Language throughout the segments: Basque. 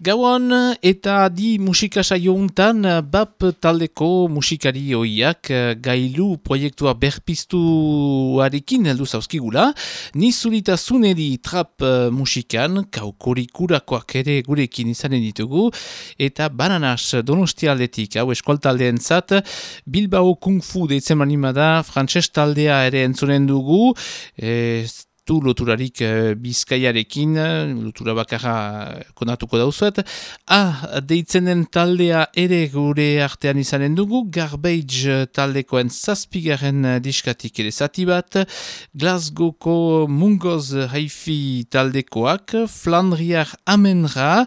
Gauan eta di musika saio untan BAP taldeko musikari hoiak gailu proiektua berpiztuarekin heldu zauzkigula. Ni zurita zuneri trap eh, musikan, kaukorikurakoak ere gurekin izanen ditugu, eta bananas donostialdetik, hau eskualtaldeen zat, Bilbao Kung Fu deitzen manimada, frantses taldea ere entzunen dugu, e, du loturarik uh, bizkaiarekin, lotura bakarra konatuko dauzuet. Ah, deitzen den taldea ere gure artean izanen dugu, Garbage taldekoen zazpigaren diskatik ere zati bat, Glasgowko Mungoz Haifi taldekoak, Flandriar Amenra,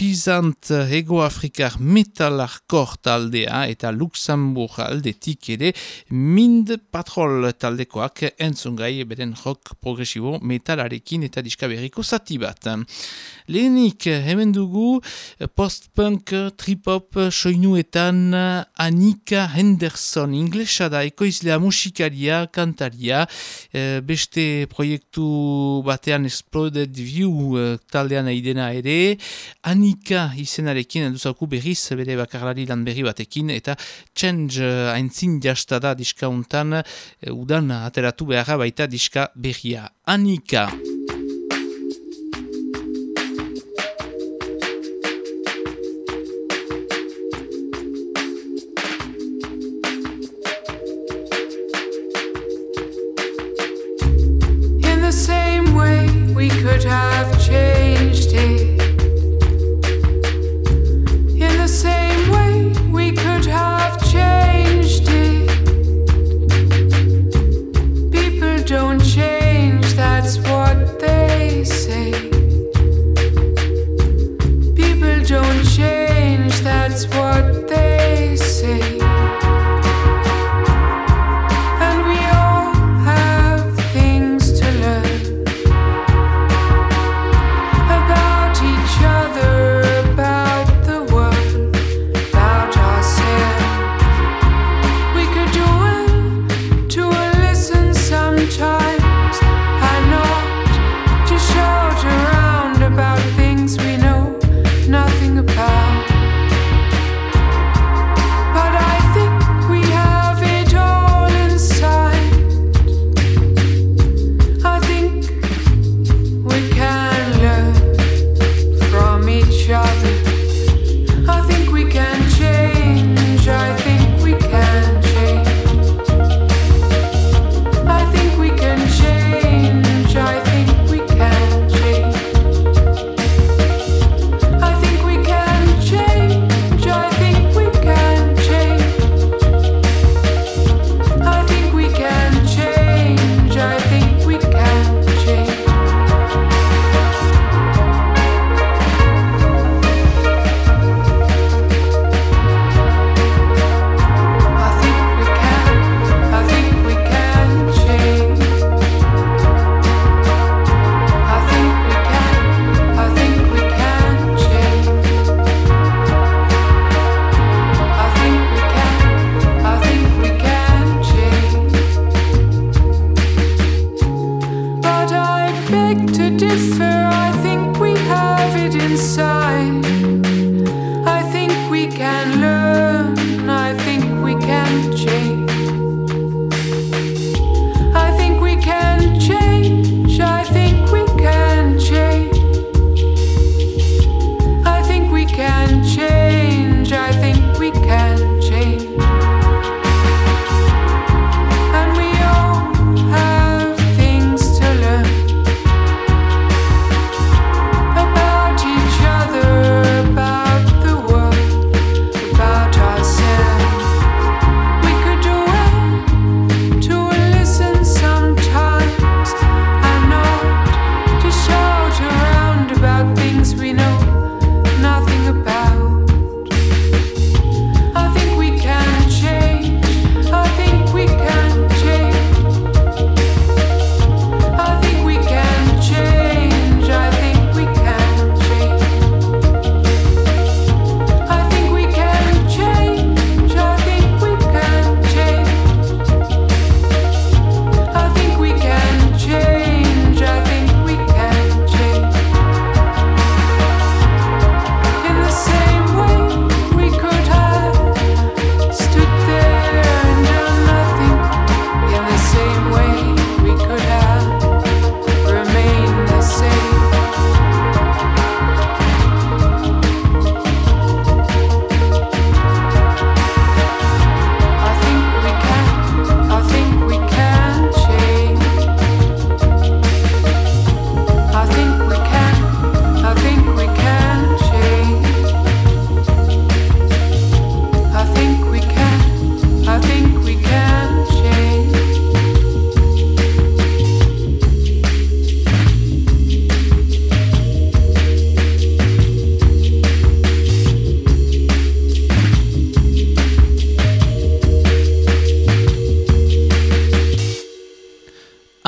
Pizant Ego Afrikar Metalarkor taldea eta Luxemburg aldetik ere Mind Patrol taldekoak entzungai beren rock progresibo metalarekin eta diskaberiko zati bat. Lehenik hemen dugu post-punk, trip-hop, soinuetan Annika Henderson inglesa da ekoizlea musikaria, kantaria, eh, beste proiektu batean Exploded View eh, taldean aidena ere, Annika izenarekin enduzauku berriz bere bakarlari lan berri batekin eta Change uh, aintzin jastada diska untan uh, udan ateratu beharra baita diska berria. Annika!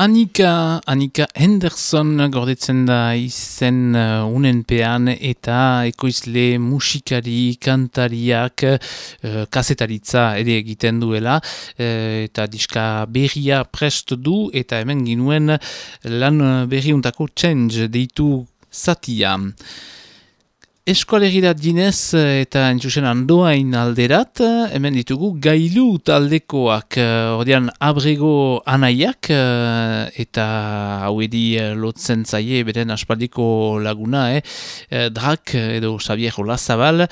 Annika, Annika Henderson gordetzen da izen uh, unenpean eta ekoizle musikari, kantariak, uh, kasetaritza ere egiten duela uh, eta diska berria prest du eta hemen ginuen lan berriuntako change deitu satia. Eskolegirat dinez eh, eta entzusen andoain alderat, eh, hemen ditugu gailu taldekoak, eh, ordean abrego anaiak eta hau edi lotzen zaie beren aspaldiko laguna, eh? Drak edo Xavier Olazabal,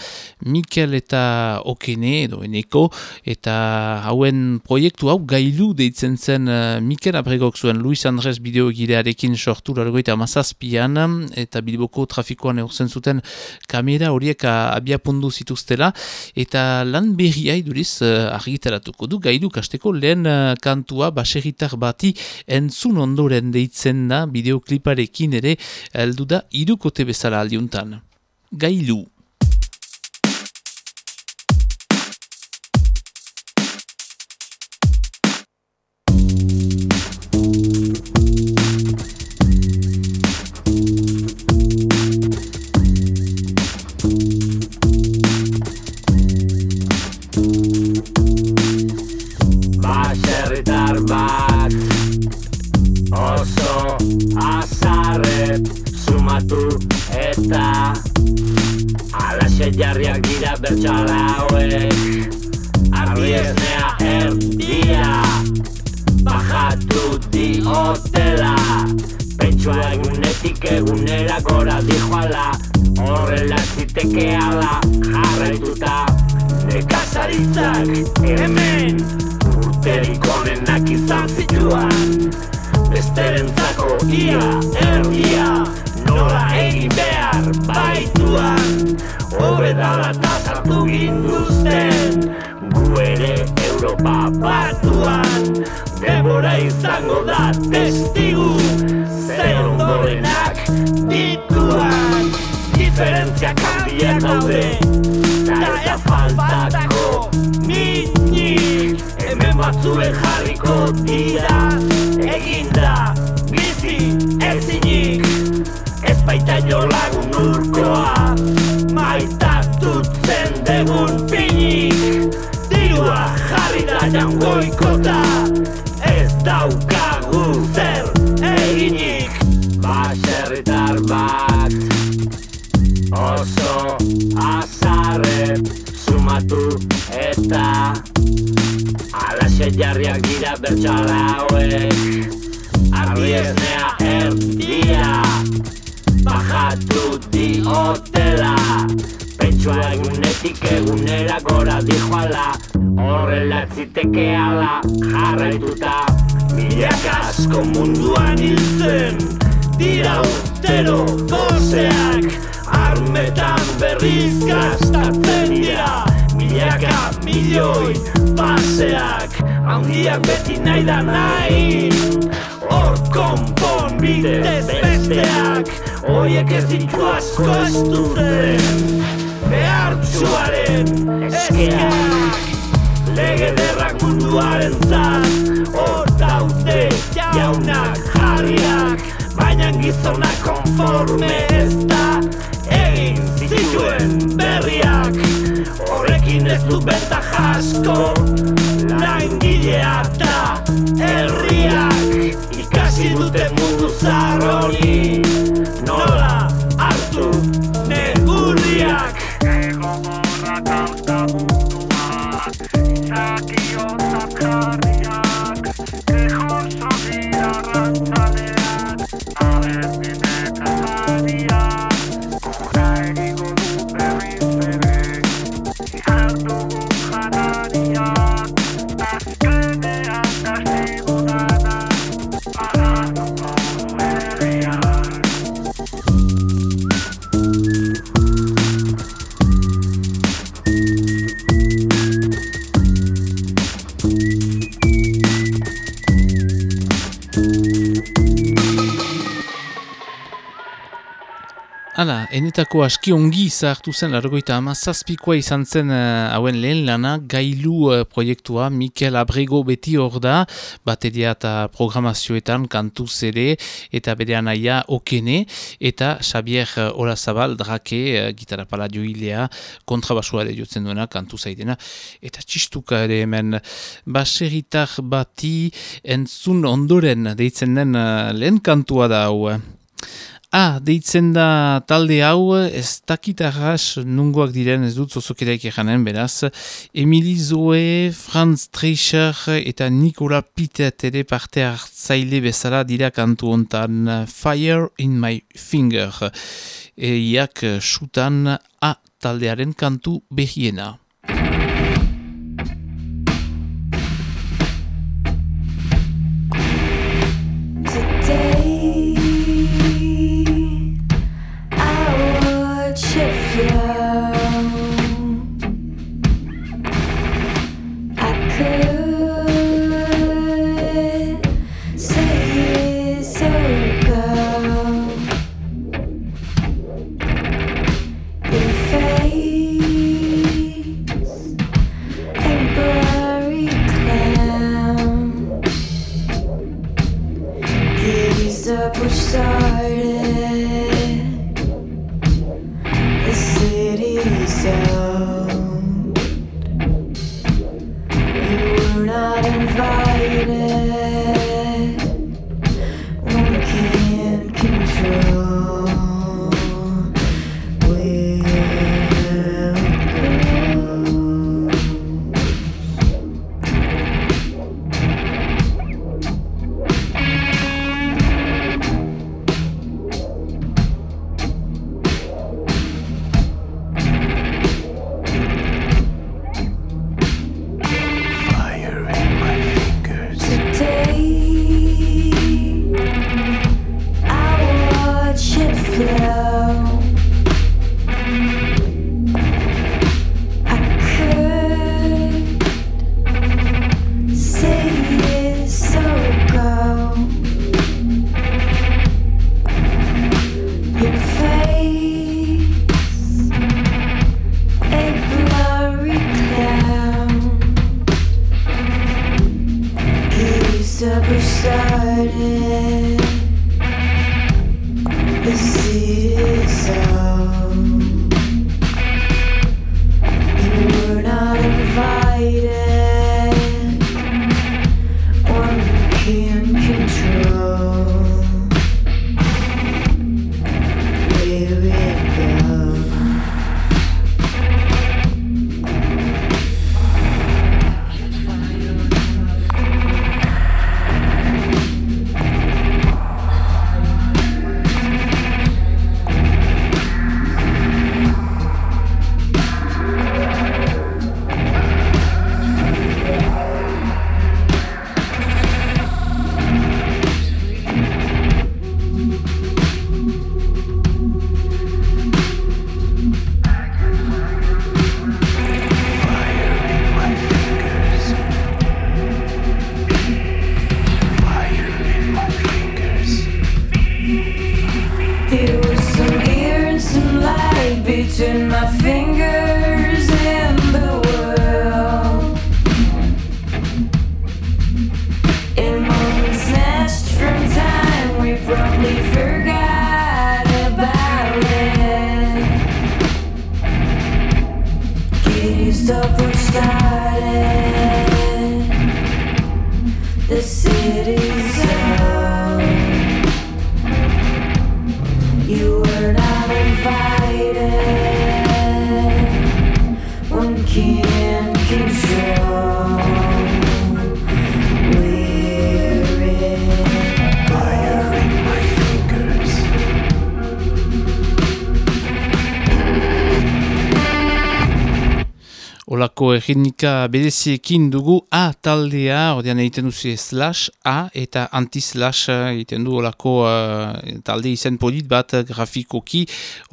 Mikel eta Okene edo Eneko, eta hauen proiektu hau gailu deitzen zen Mikel abregok zuen Luis Andres bideogirearekin sortu largoita mazazpian, eta bilboko trafikoan eurzen zuten kamera horiek abia pundu zituztela eta lan berria iduriz uh, argitaratuko du gaidu kasteko lehen uh, kantua baserritar bati entzun ondoren deitzen da bideokliparekin ere heldu da irukote bezala aldiuntan. Gailu. Pentsua egunetik egunera gora dijoala Horrela ziteke ala jarraituta. Milak asko munduan hiltzen Dira urtero gozeak Armetan berriz gastatzen dira. Milaka milioi paseak Handiak beti nahi da nahi. Hor konpon bidez besteak Oiek ez ditu asko ez duten Behar txuaren eskeak Lege derrak munduaren zat Hor daute jaunak jarriak Baina gizonak konforme ez da Egin zituen berriak. Horrekin ez du benta jasko Langilea eta herriak. Ikasi dute mundu zarroni nola hartu Hala, enetako aski ongi zahartu zen, largoita ama izan zen uh, hauen lehen lana, gailu uh, proiektua, Mikel Abrego beti hor da, bateria eta programazioetan kantu zere, eta bere anaia okene, eta Xavier uh, Olazabal, drake, uh, gitarra pala joilea, kontrabasua ere jotzen duena, kantu zaidena, eta txistuka ere hemen, baseritar bati entzun ondoren, deitzen den uh, lehen kantua da hau. Ah, deitzen da talde hau, ez dakitarras nungoak diren ez dut zozokeraik eganen, beraz. Emili Zoe, Franz Treischer eta Nikola Pitet ere parte hartzaile bezala dira kantu hontan Fire in my finger. Eiak sutan A taldearen kantu behiena. up which started the city sound. You were not invited. Olako erritmika bedeziekin dugu A taldea, ordean egiten duzu slash A eta anti-slash egiten du olako uh, talde izen polit bat grafikoki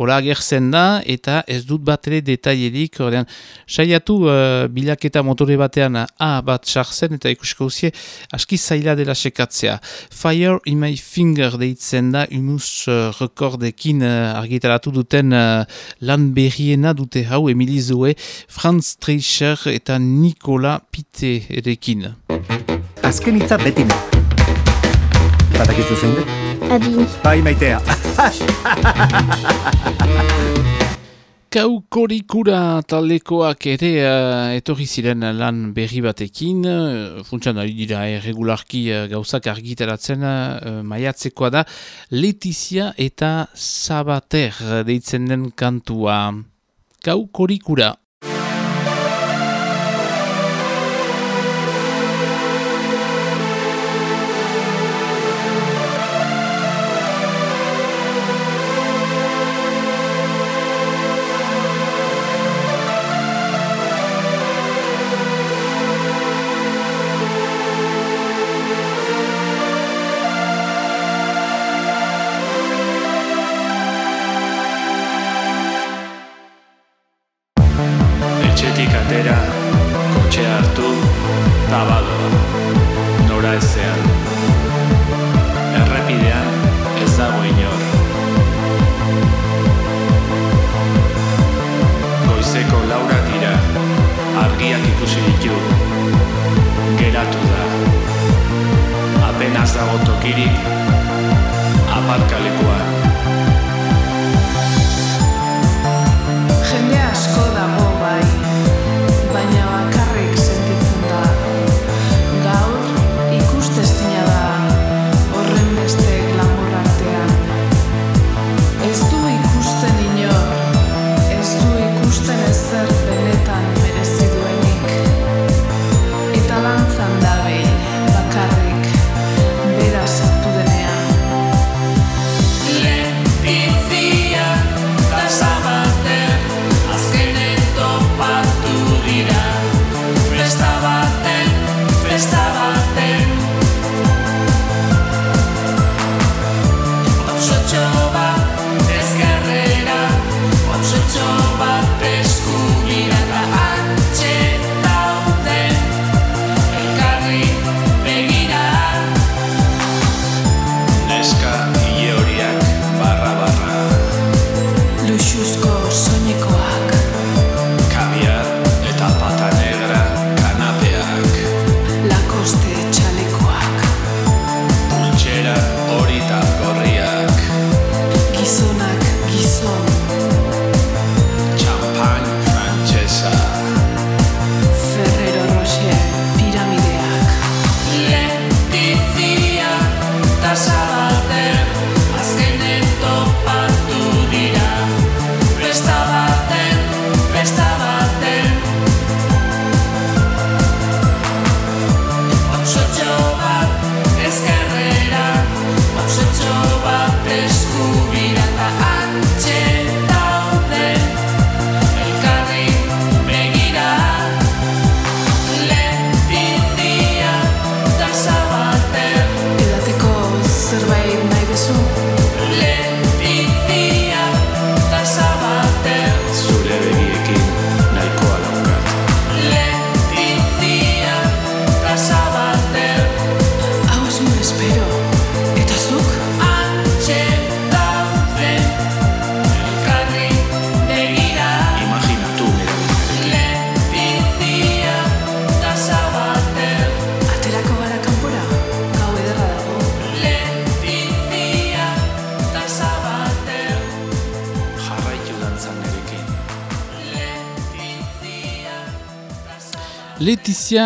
ola gertzen da eta ez dut bat ere detailerik, ordean saiatu uh, bilaketa motore batean A bat sartzen eta ikusiko usie aski zaila dela sekatzea. Fire in my finger deitzen da humus uh, rekordekin uh, argitaratu duten uh, lan berriena dute hau Emili Zoe, Franz Treicher eta Nikola Pite erekin. Azken hitza beti ne. Badakizu zein dut? Adi. Bai maitea. Kaukorikura taldekoak ere uh, etorri ziren lan berri batekin, uh, funtsan ari dira erregularki uh, gauzak argitaratzen uh, maiatzekoa da, Letizia eta Sabater deitzen den kantua. Kaukorikura.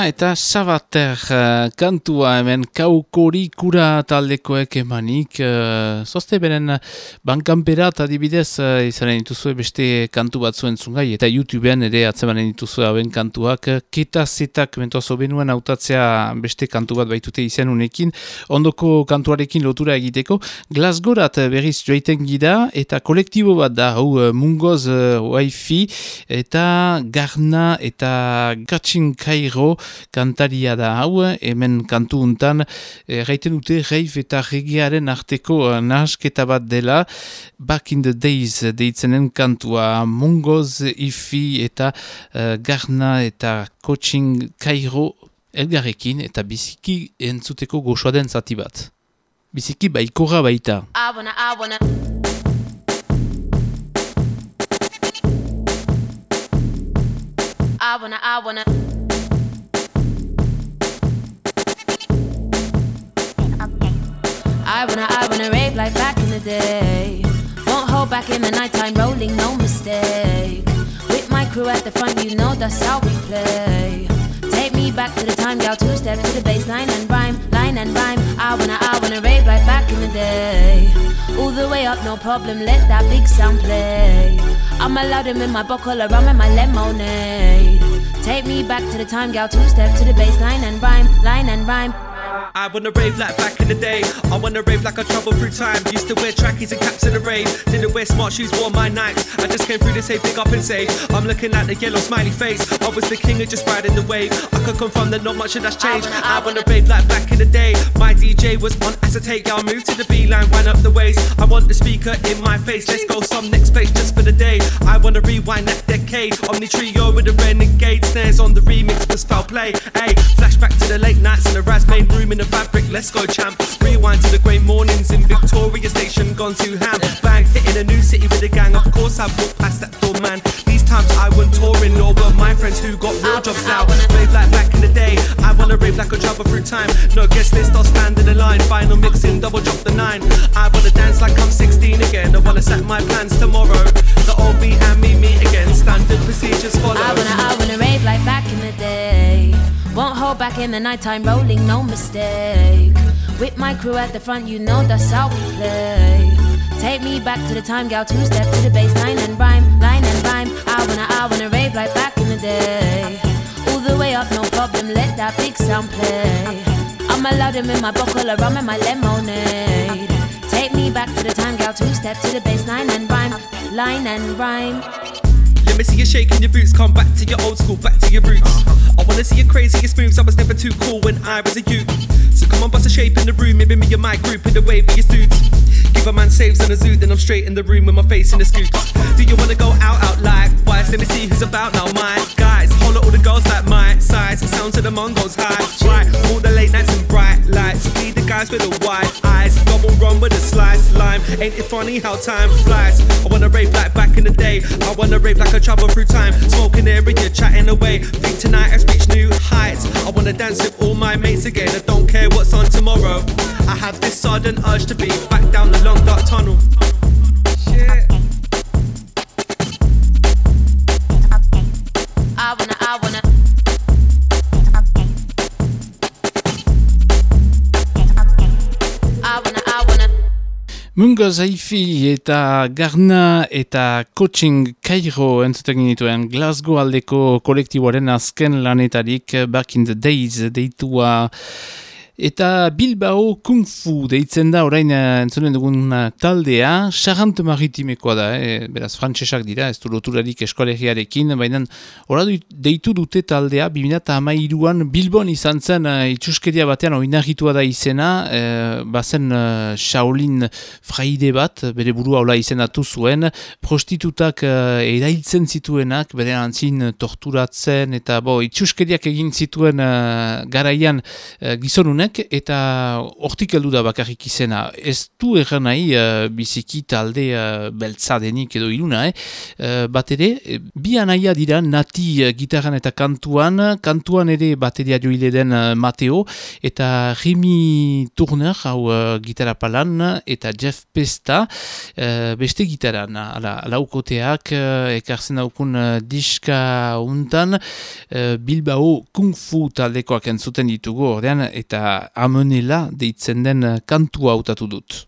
Eta Sabater uh, kantua hemen kaukori kura taldekoek emanik. Uh, Zozte beren bankanpera eta adibidez uh, izanen dituzue beste kantu bat zuen zungai eta YouTubean ere atzemanen dituzue hauen kantuak. Keta zetak mentoazo benuen autatzea beste kantu bat baitute izan unekin. Ondoko kantuarekin lotura egiteko. Glasgorat berriz joaiten gida eta kolektibo bat da hau mungoz uh, wifi eta garna eta gatsin Kairo kantaria da hau, hemen kantu untan, e, gaiten dute reif eta regiaren arteko eh, nahasketa bat dela, Back in the Days deitzenen kantua Mungoz, Ifi eta uh, Garna eta Coaching Kairo elgarrekin eta biziki entzuteko goxoa den zati bat. Biziki baikora baita. I wanna, I wanna. I wanna, I wanna. I wanna, rave like back in the day. Won't hold back in the nighttime, rolling, no mistake. With my crew at the front, you know that's how we play. Take me back to the time, girl, two step to the bass, line and rhyme, line and rhyme. I wanna, I wanna rave like back in the day. All the way up, no problem, let that big sound play. I'm allowed him in my buckle, rum and my lemonade. Take me back to the time, girl, two step to the bass, line and rhyme, line and rhyme. I wanna rave like back in the day. I wanna rave like I travel through time. Used to wear trackies and caps in the rave. Didn't wear smart shoes, wore my Nikes. I just came through to say big up and say, I'm looking at the yellow smiley face. I was the king of just riding the wave. I can confirm that not much of that's changed. I wanna rave like back in the day. My DJ was on acetate, y'all move to the B line, wind up the waist. I want the speaker in my face. Let's go some next place just for the day. I wanna rewind that decade. Omni trio with the renegade snares on the remix was foul play. Hey, flashback to the late nights in the Raz main room in the fabric, let's go champ. Rewind to the grey mornings in Victoria Station, gone to ham. Bang, hitting a new city with a gang. Of course, I walk past that door, man. These times I went touring, nor were my friends who got real jobs now. Rave like back in the day. I wanna rave like a travel through time. No guest list, I'll stand in the line. Final mixing, double drop the nine. I wanna dance like I'm 16 again. I wanna set my plans tomorrow. The old me and me meet again. Standard procedures follow. I wanna, I wanna rave like back in the day. Won't hold back in the nighttime, rolling, no mistake. With my crew at the front, you know that's how we play. Take me back to the time, gal, two step to the bass, line and rhyme, line and rhyme. I wanna, I wanna rave like back in the day. All the way up, no problem, let that big sound play. I'm allowed him in my buckle, a rum and my lemonade. Take me back to the time, gal, two step to the bass, line and rhyme, line and rhyme. Let me see you shaking your boots, come back to your old school, back to your roots. Uh-huh. I wanna see your craziest moves, I was never too cool when I was a youth. So come on, bust a shape in the room, maybe me and my group in the way for your suits. Give a man saves on a zoo, then I'm straight in the room with my face in the scoops. Do you wanna go out, out like wise? Let me see who's about now, my guys. All the girls like my size, sound to the Mongols high. Right, all the late nights and bright lights. Be the guys with the wide eyes, double run with a slice lime. Ain't it funny how time flies? I wanna rave like back in the day. I wanna rave like a travel through time. Smoking area, chatting away. Think tonight has reached new heights. I wanna dance with all my mates again. I don't care what's on tomorrow. I have this sudden urge to be back down the long dark tunnel. Shit. Mungo Zaifi eta Garna eta Coaching Cairo entzuten genituen Glasgow aldeko kolektiboaren azken lanetarik Back in the Days deitua Eta Bilbao Kung Fu deitzen da orain uh, entzunen dugun uh, taldea, Charant Maritimekoa da, eh? beraz frantsesak dira, ez du loturarik eskolegiarekin, baina ora deitu dute taldea, 2008an Bilbon izan zen uh, itxuskeria batean oinagitua da izena, uh, bazen uh, Shaolin fraide bat, bere burua hola izendatu zuen, prostitutak uh, erailtzen zituenak, bere antzin torturatzen, eta bo, itxuskeriak egin zituen uh, garaian uh, gizonunek, izenak eta hortik heldu da bakarrik izena. Ez du erran nahi uh, biziki talde uh, beltzadenik edo iluna, eh? Uh, bat ere, bi anaia dira nati uh, gitarran eta kantuan, kantuan ere bateria joile den uh, Mateo eta Rimi Turner, hau uh, gitarra palan, eta Jeff Pesta, uh, beste gitaran, ala, laukoteak, uh, ekartzen daukun uh, diska untan, uh, Bilbao Kung Fu taldekoak entzuten ditugu ordean eta amenela deitzen den kantua hautatu dut.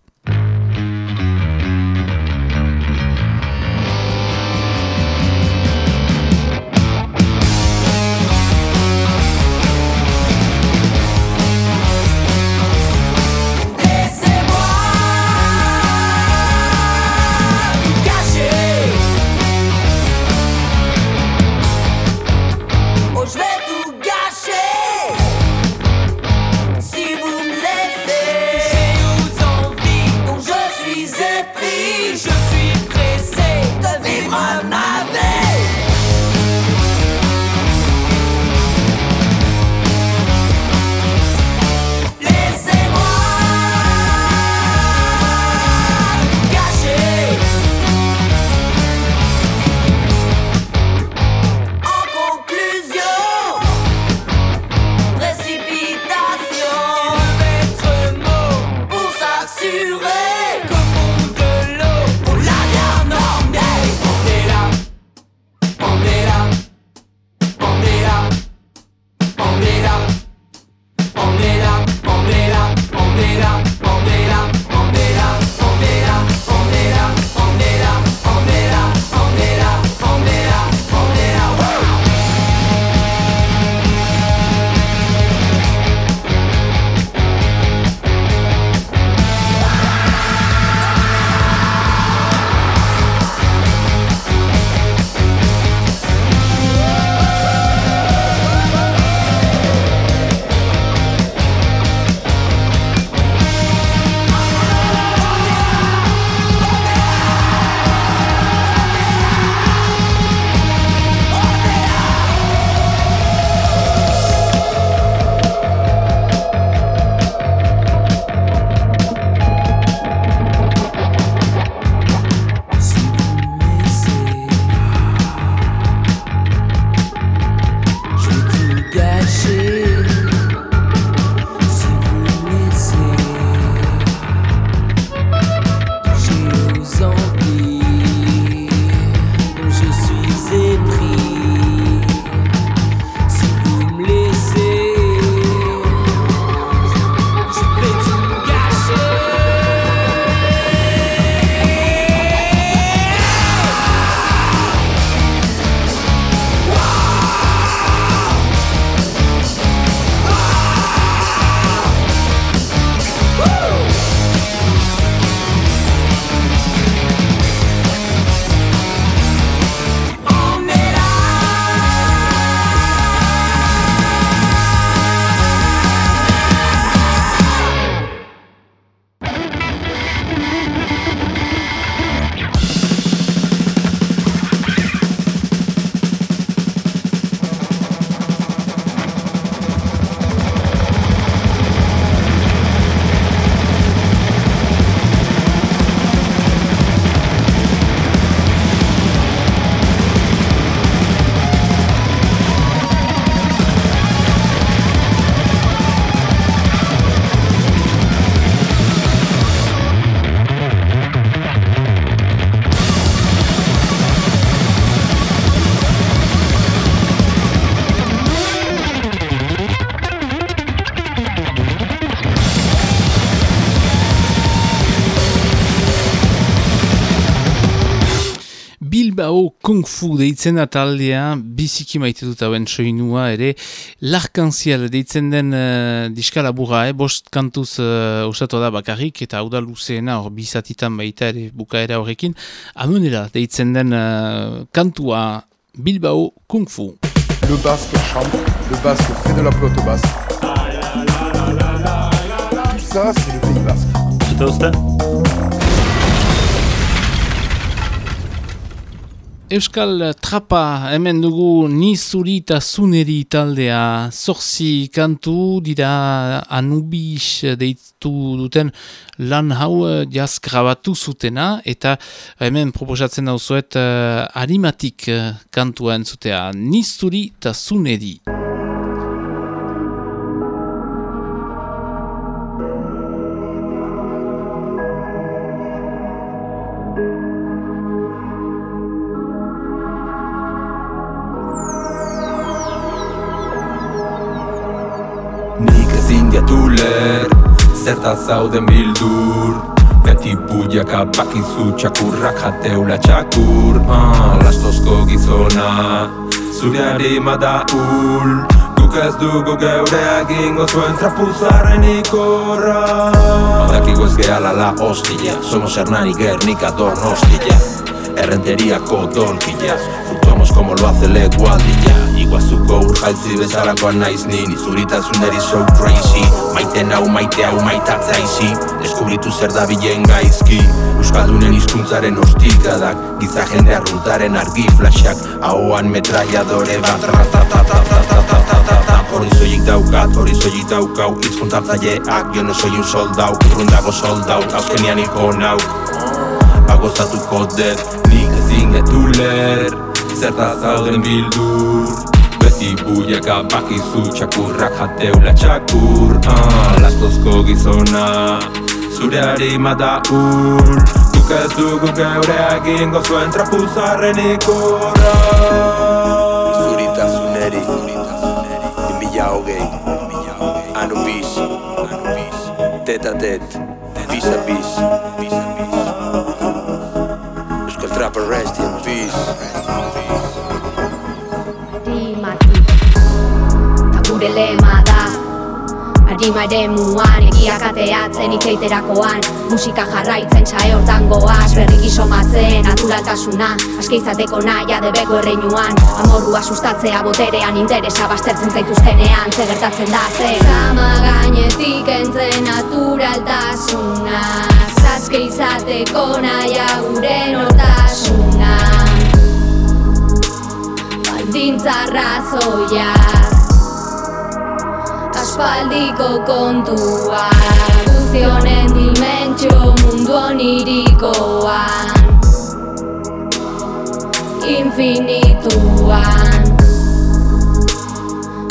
Kung Fu deitzen da taldea, biziki maite dut hauen soinua ere, larkanzial deitzen den uh, diskala burra, eh? bost kantuz uh, usatu da bakarrik, eta hau da luzeena hor bizatitan baita ere bukaera horrekin, amunera deitzen den uh, kantua Bilbao Kung Fu. Le basque chante, le basque fait de la flotte basque. Tout ça, c'est le pays basque. Zute uste? Euskal Trapa hemen dugu ni zuri eta zuneri taldea zorzi kantu dira anubis deitu duten lan hau eh, jaz grabatu zutena eta hemen proposatzen dauzuet uh, arimatik uh, kantua entzutea ni zuri eta zuneri. Zerta zauden bildur Beti buiaka bakizu txakurrak jateula txakur. Ah, Lastozko gizona Zure harima da ul. Guk ez dugu geure egingo zuen trapuzaren ikorra Badakigu ez gehala la hostia Somos Hernani Gernika Donostia Errenteriako dolkila Flutuamos como lo hace le gualdilla Iguazuko urjaltzi bezalakoan naiz ni Nizuritasuneri so crazy. Maite nau, maite hau, maitatza izi. Deskubritu zer da bilen gaizki. Euskaldunen hizkuntzaren ostikadak. Giza jende arruntaren argi flashak Ahoan metralladore bat. Hori zoik daukat, hori zoik daukau. Itz juntatzaileak, jo no soy un soldau. Urrundago soldau, azkenian ikon hau Agozatuko dut, nik ezin getu ler Zerta zauden bildur Beti buiaka bakizu txakurrak jateula txakur ah, Lastozko gizona Zure harima da ur. Duk ez dugu geure egin gozuen trapuzarren ikorra Zurita zuneri Mila hogei Anu biz Teta tet Bisa biz Euskal Trapper rest in peace Ta gure lema da Arima ere muan Egiak ateatzen iteiterakoan Musika jarraitzen sae hortan goaz Berrik isomatzen naturaltasuna. Aske izateko naia debeko erreinuan. Amorrua sustatzea boterean interesa Bastertzen zaituztenean. Ze gertatzen da ze? Zama gainetik entzen naturaltasuna. Zaske izateko naia gure nortasuna. Baldintza razoiak aspaldiko kontua. Guztionen dimentsio mundu onirikoan. Infinituan.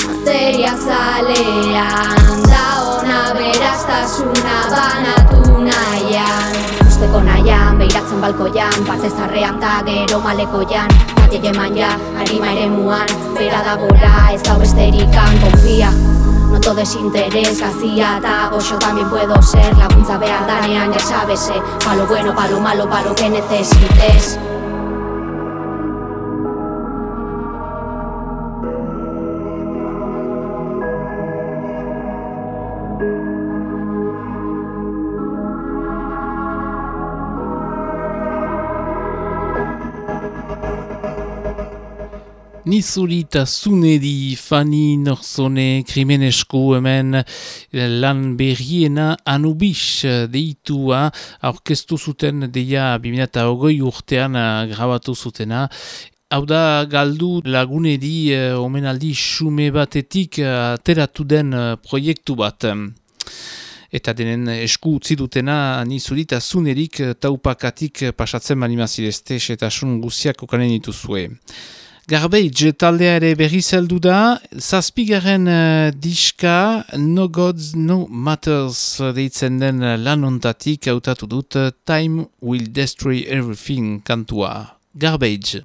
Materia zalean. Da ona beraztasuna banatu nahian. Usteko nahian, behiratzen balkoian Parte zarrean da gero malekoian. Kate jeman ja, harima ere muan Bera da gora, ez da besterikan, konfia No todo es interés, hacía ta goxo también puedo ser. Laguntza behar danean, ya sabes, eh. Pa lo bueno, pa lo malo, pa lo que necesites Nizuri eta zuneri fani norzone krimenesku hemen lan berriena anubis deitua aurkeztu zuten deia 2008 urtean grabatu zutena. Hau da galdu laguneri eh, omenaldi xume batetik ateratu den proiektu bat. Eta denen esku utzi dutena nizuri eta zunerik taupakatik pasatzen manimazirezte eta sun guziak okanen dituzue. Garbage taldea ere berri zeldu da, zazpigaren uh, diska No Gods No Matters deitzen den lanontatik hautatu dut Time Will Destroy Everything kantua. Garbage.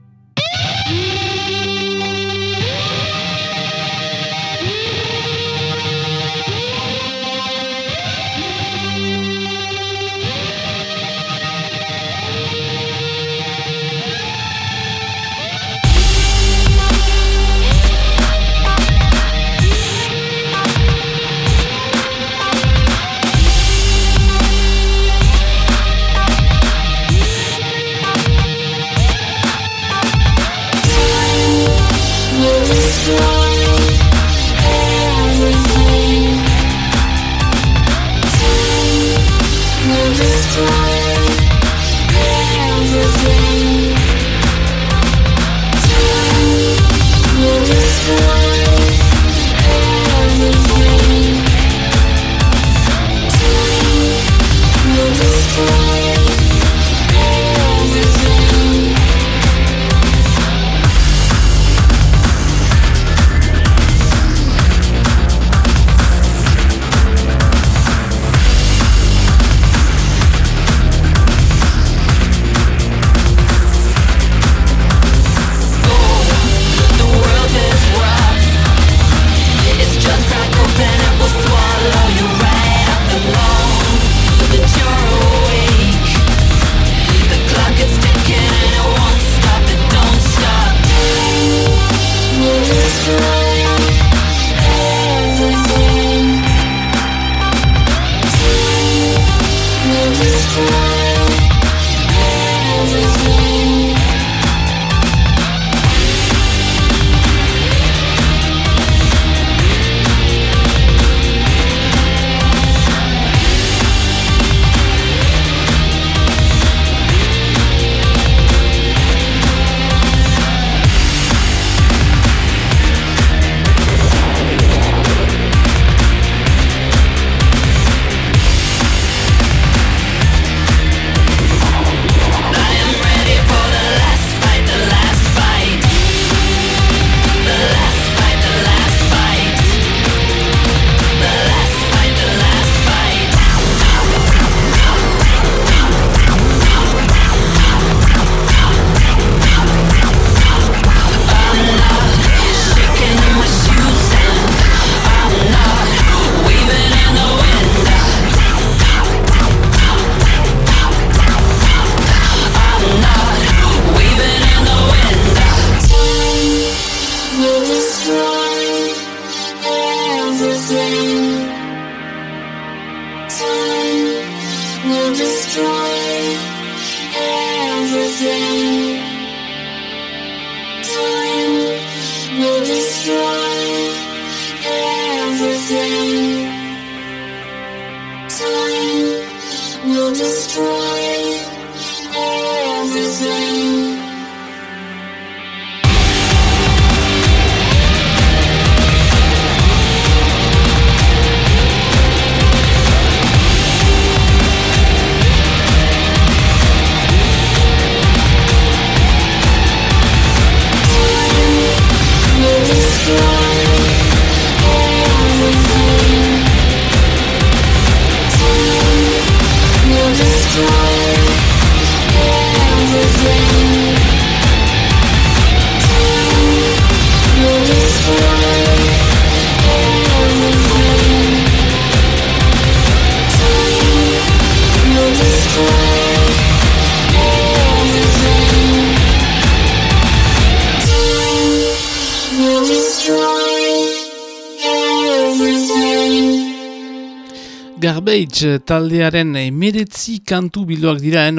Garbage taldearen emeretzi kantu bilduak dira, eh?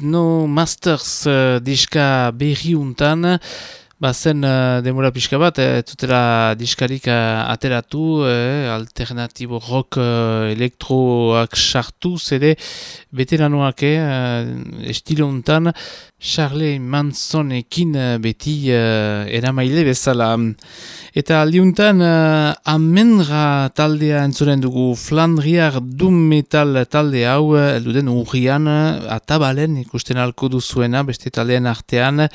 no masters uh, diska berri untan, Bazen uh, demora pixka bat, eh, tutela diskarik uh, ateratu, eh, alternatibo rock uh, elektroak sartu, zede veteranoak eh, estilo untan, Charlie Mansonekin beti uh, eramaile bezala. Eta aldiuntan uh, amenra taldea entzuren dugu Flandriar Doom Metal talde hau, elduden urrian, atabalen ikusten alko duzuena, beste taldean artean,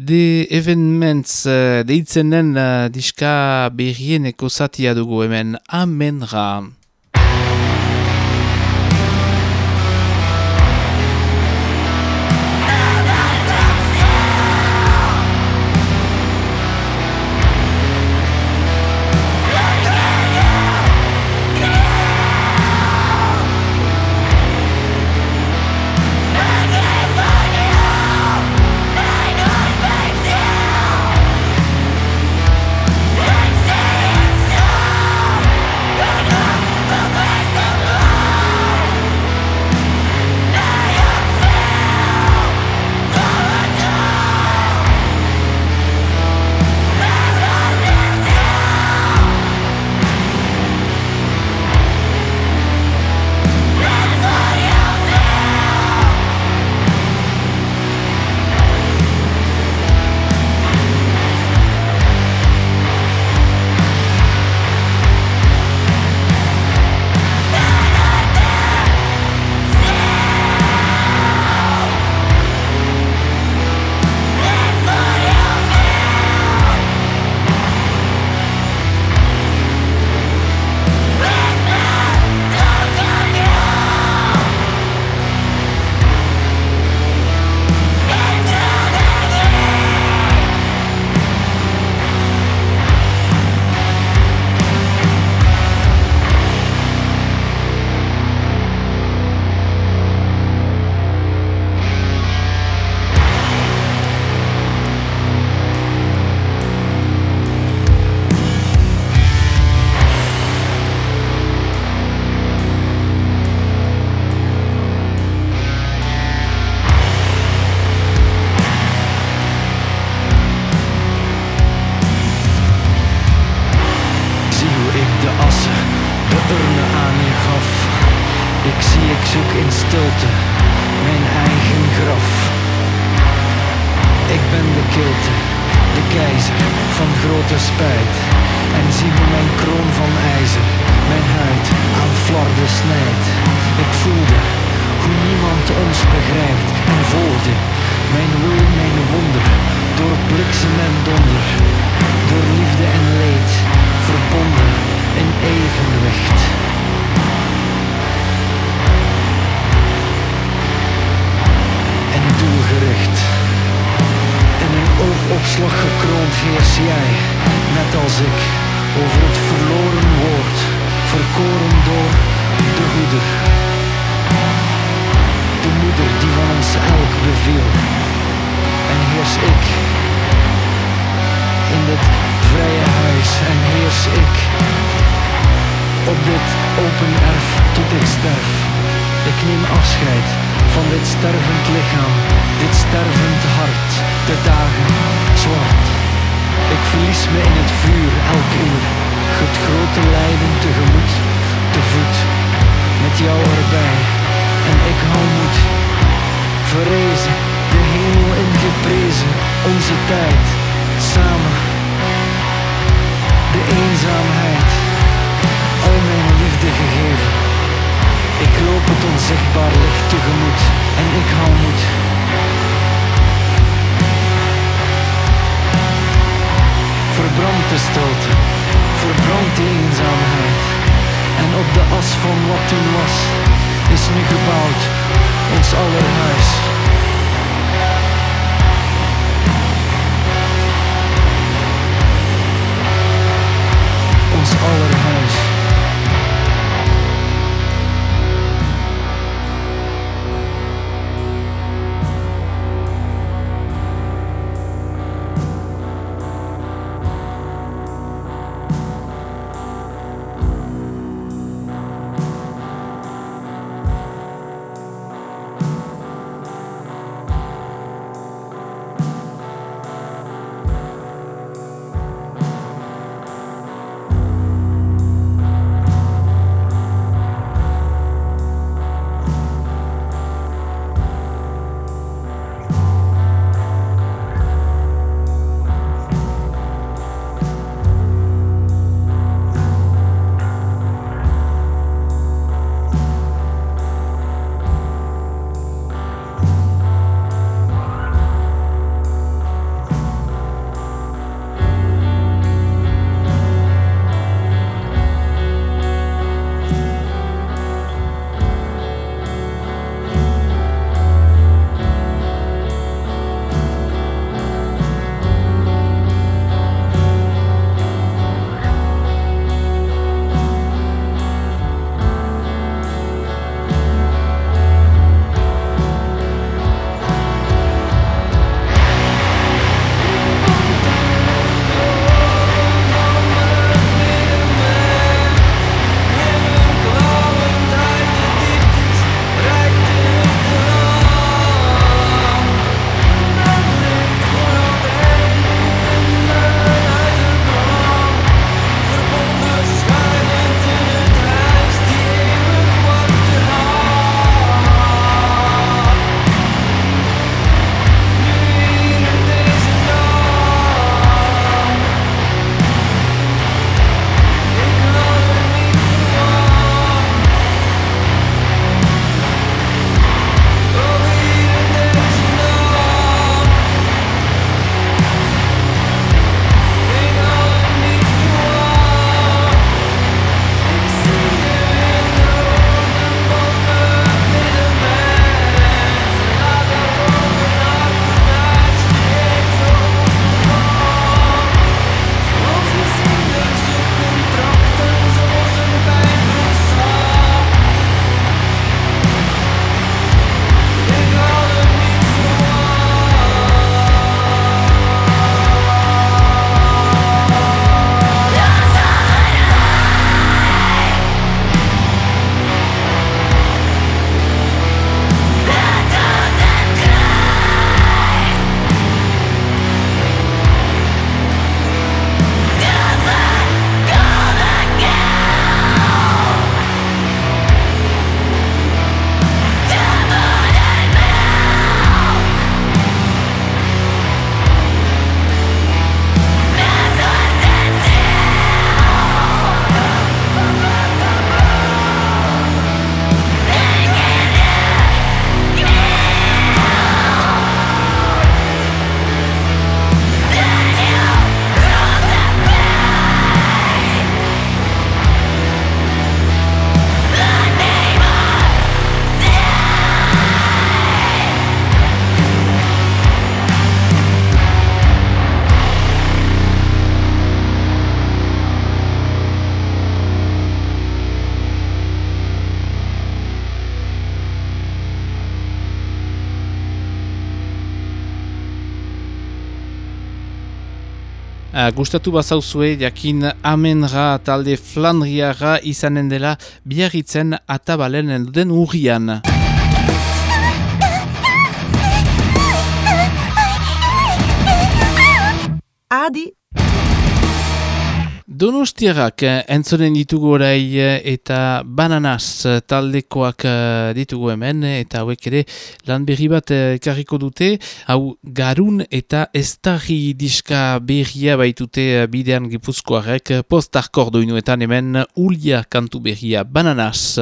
de evenements uh, deitzen den uh, diska berrieneko zatia dugu hemen amenra. elk uur het grote lijden tegemoet, te voet, met jou erbij. En ik hou moed, verrezen, de hemel in geprezen, onze tijd, samen, de eenzaamheid, al mijn liefde gegeven. Ik loop het onzichtbaar licht tegemoet en ik hou moed. de stilte die eenzaamheid. En op de as van wat toen was, is nu gebouwd ons aller huis. Ons aller gustatu bazauzue, jakin amenra talde flandriara izanen dela biarritzen atabalen den urrian. Adi! Donostiarrak eh, entzonen ditugu orai eh, eta bananaz eh, taldekoak ditugu hemen eta hauek ere lan berri bat karriko dute. Hau garun eta estarri diska berria baitute bidean gipuzkoarek postarkordoinuetan hemen ulia kantu berria bananaz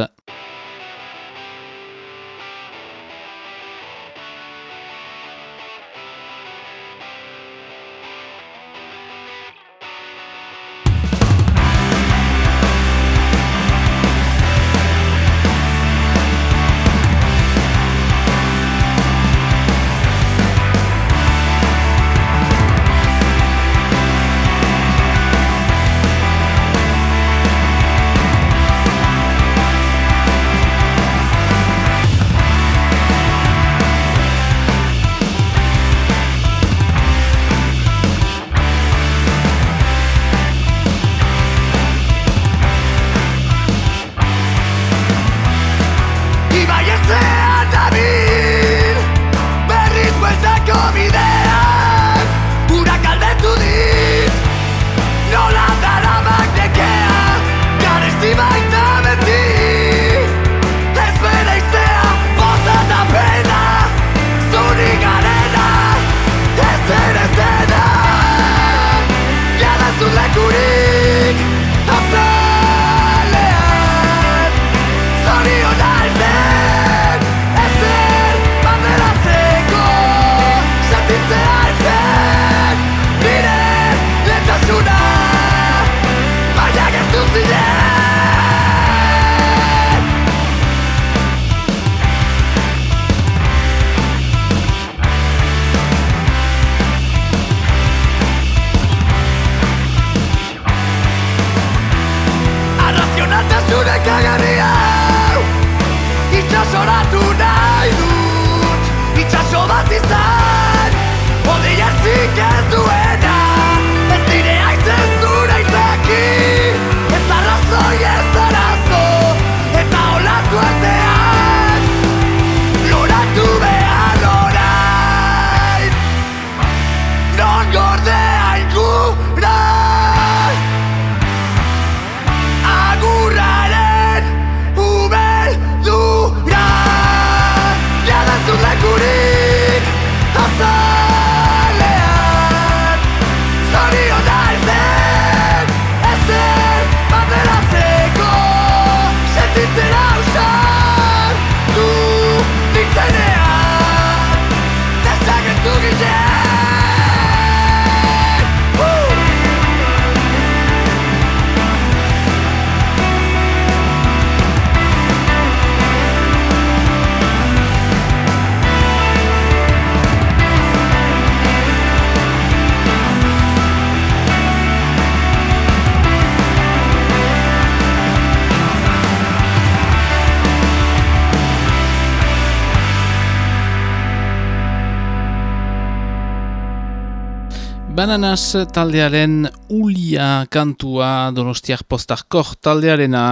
Bananas taldearen ulia kantua donostiak postarkor taldearena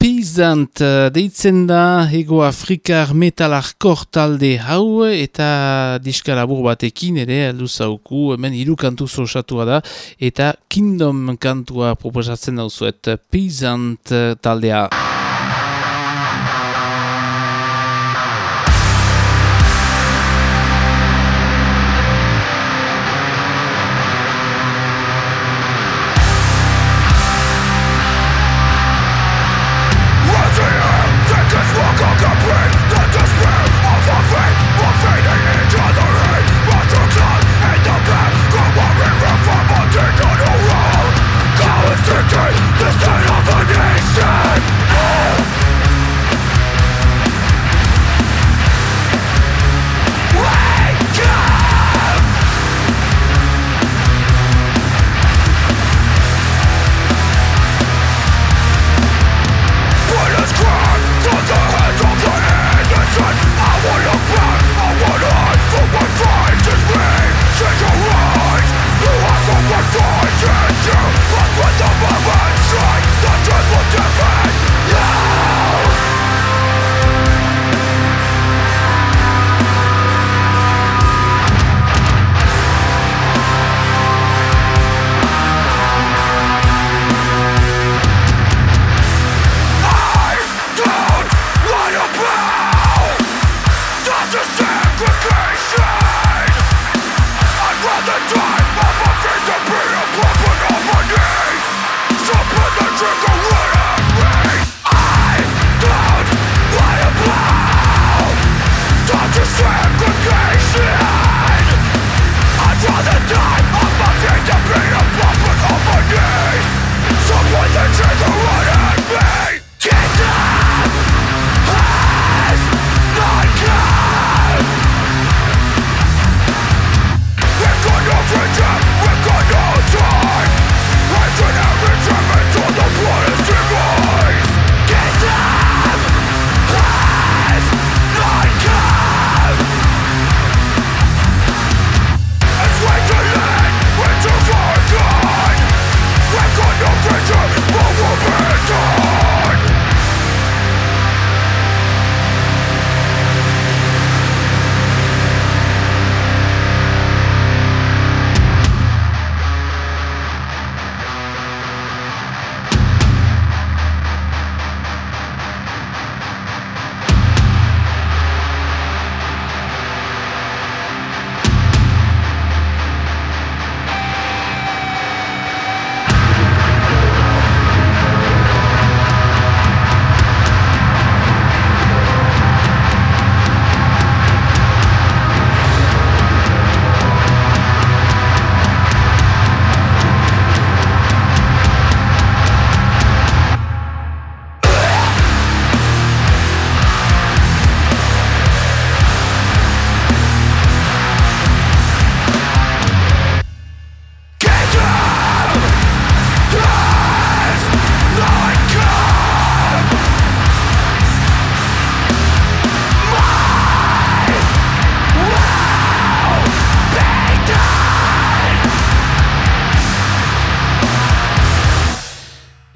Peasant deitzen da ego afrikar metalarkor talde hau eta diskalabur batekin ere aldu zauku hemen hiru kantu zosatua da eta Kingdom kantua proposatzen dauzuet Peasant taldea.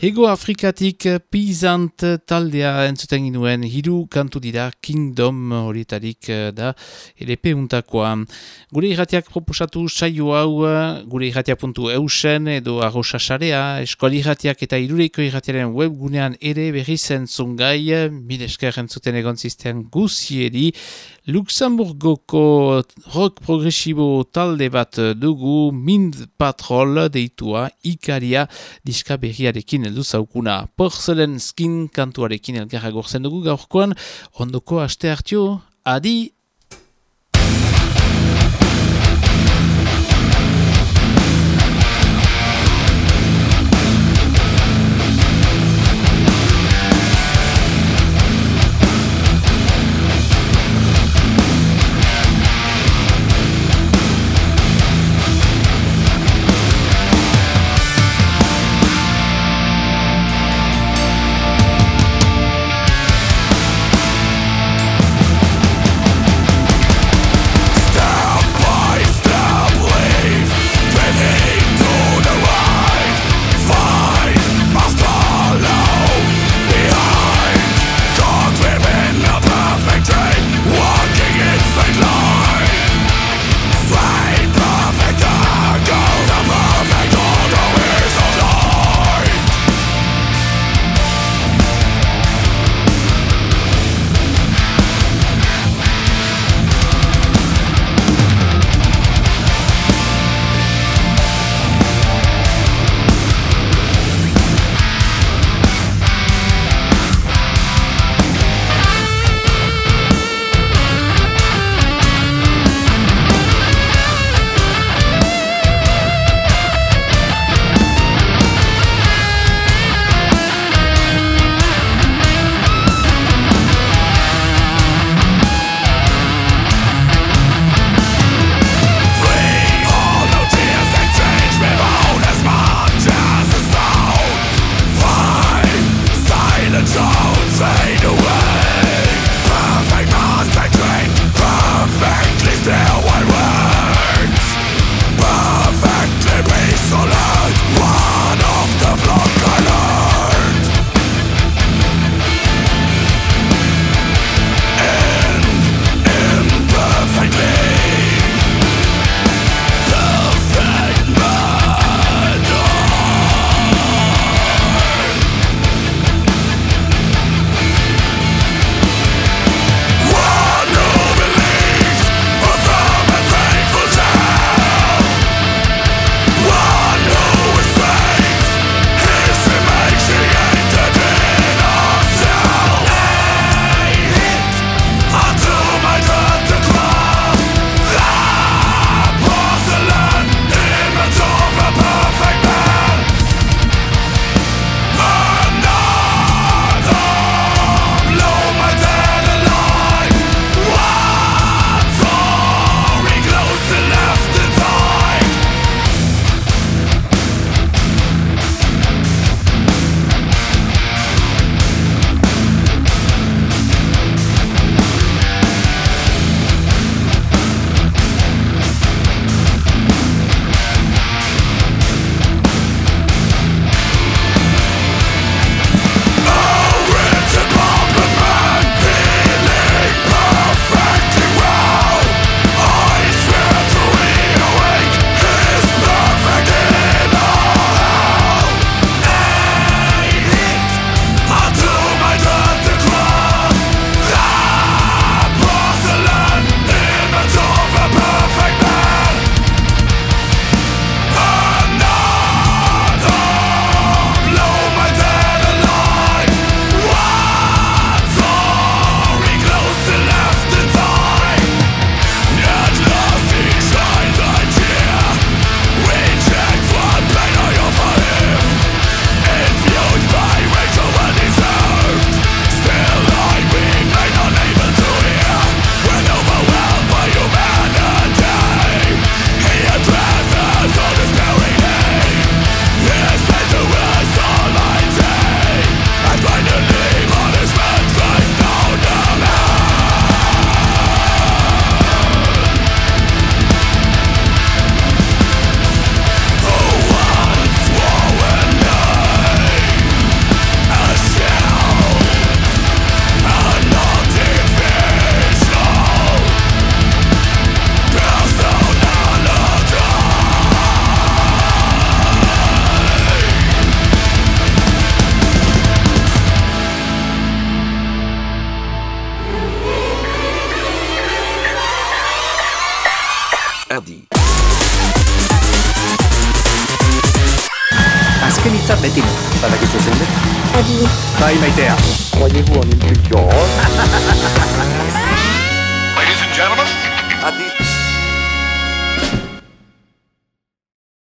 Ego Afrikatik pizant taldea entzuten ginuen hiru kantu dira Kingdom horietarik eh, da LP untakoa. Gure irratiak proposatu saio hau gure irratia.eu eusen edo arrosasarea eskuali irratiak eta irureiko irratiaren webgunean ere berri zen zungai mil esker entzuten egon zisten guzieri Luxemburgoko rock progresibo talde bat dugu Mind Patrol deitua ikaria diska berriarekin heldu zaukuna. Porcelain skin kantuarekin elgarra gorzen dugu gaurkoan, ondoko aste hartio, adi!